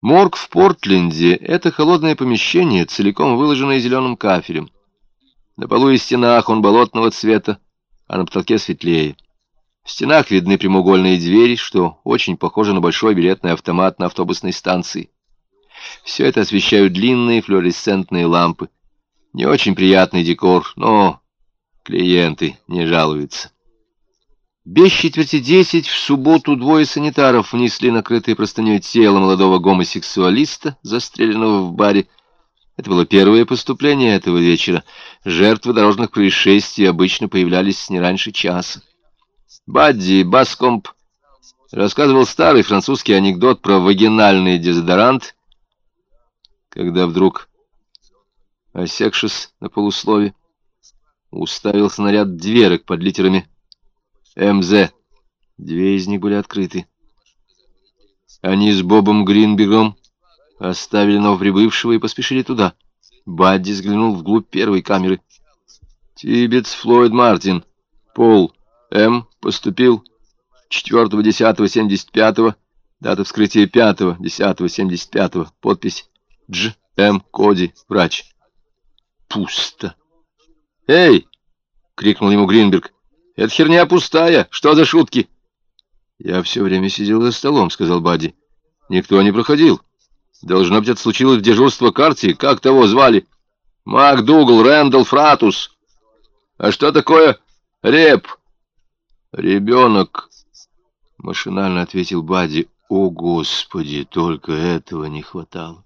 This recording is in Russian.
Морг в Портленде — это холодное помещение, целиком выложенное зеленым кафелем. На полу и стенах он болотного цвета, а на потолке светлее. В стенах видны прямоугольные двери, что очень похоже на большой билетный автомат на автобусной станции. Все это освещают длинные флуоресцентные лампы. Не очень приятный декор, но клиенты не жалуются. Без четверти десять в субботу двое санитаров внесли накрытое простыней тело молодого гомосексуалиста, застреленного в баре. Это было первое поступление этого вечера. Жертвы дорожных происшествий обычно появлялись не раньше часа. Бадди Баскомп рассказывал старый французский анекдот про вагинальный дезодорант, когда вдруг, осекшись на полуслове, уставился на ряд дверок под литерами МЗ. Две из них были открыты. Они с Бобом Гринбергом оставили новоприбывшего и поспешили туда. Бадди взглянул вглубь первой камеры. Тибетс Флойд Мартин. Пол М. Поступил 4.10.75. Дата вскрытия 5.10.75. Подпись Дж. М. Коди. Врач. Пусто. «Эй!» — крикнул ему Гринберг. Это херня пустая. Что за шутки? Я все время сидел за столом, сказал Бадди. Никто не проходил. Должно быть, это случилось в дежурство карте. Как того звали? МакДугал, Рэндалл, Фратус. А что такое реп? Ребенок, машинально ответил Бадди. О, Господи, только этого не хватало.